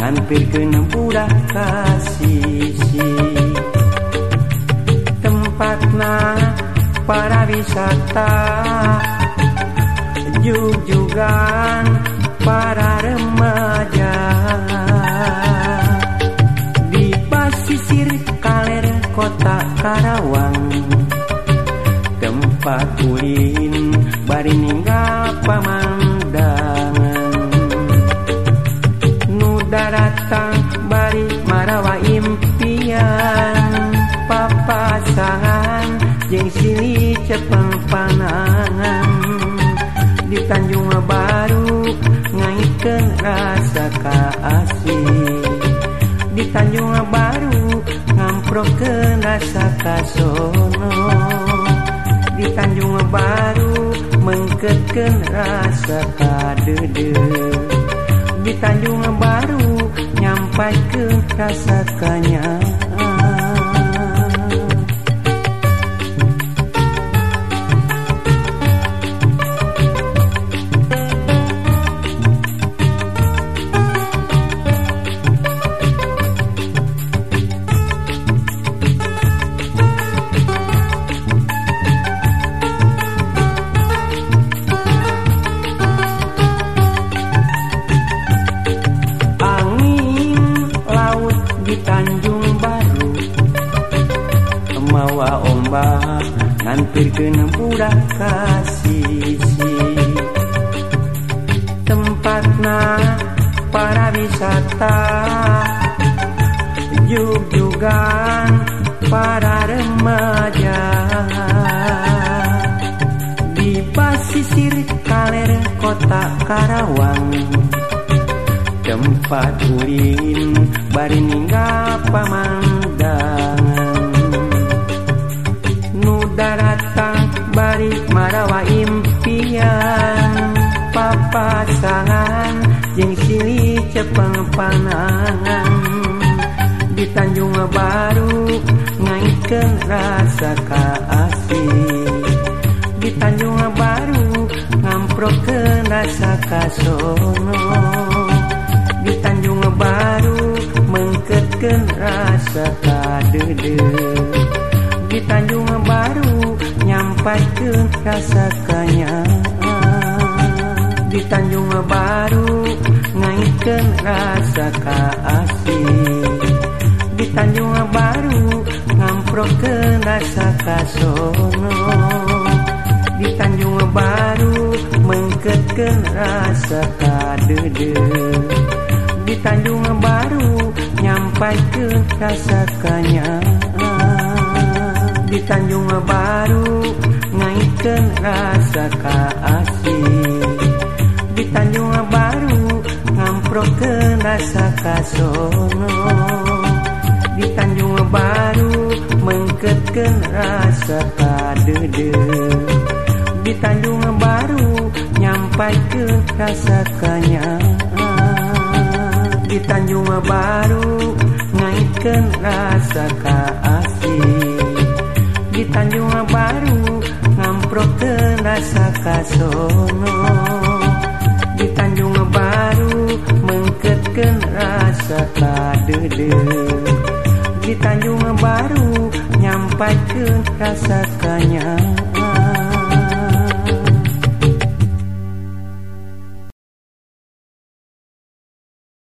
hampir keempura kasih tempatnya para wisata. Jujugan para remaja. Di pasisir kaler kota Karawang tempat kulin bari ninggal pamang jeung sili cepeng panangan. Di Tanjung Baru ngaitkeun rasa kasih. Di Tanjung Baru ngamprokeun rasa kasono di Tanjung Baru mengketkeun rasa kadede di Tanjung Baru nyampaikeun rasa kanyang ombak hampir kena budak kasih. Tempatna para wisata juga para remaja. Di pasisir kaler kota Karawang tempat ulin bari ninggal papasangan jeung sili cepeng panangan di Tanjung Baru ngaitkeun rasa kasih. Di Tanjung Baru ngamprokeun rasa kasono. Di Tanjung Baru mengketkeun rasa kadede. Di Tanjung Baru nyampaikeun rasa kanyang di Tanjung Baru ngaitkeun rasa kasih. Di Tanjung Baru ngamprokeun rasa kasono di Tanjung Baru mengketkeun rasa kadede. Di Tanjung Baru nyampaikeun rasa kanyang di Tanjung Baru ngaitkeun rasa kasih Tanjung Baru ngamprokeun rasa kasono di Tanjung Baru mengketkeun rasa kadede di Tanjung Baru nyampaikeun rasa kanyang di Tanjung Baru ngaitkeun rasa kasih. Di Tanjung Baru ngamprokeun rasa kasono kadede di Tanjung Baru nyampaikeun rasa kanyang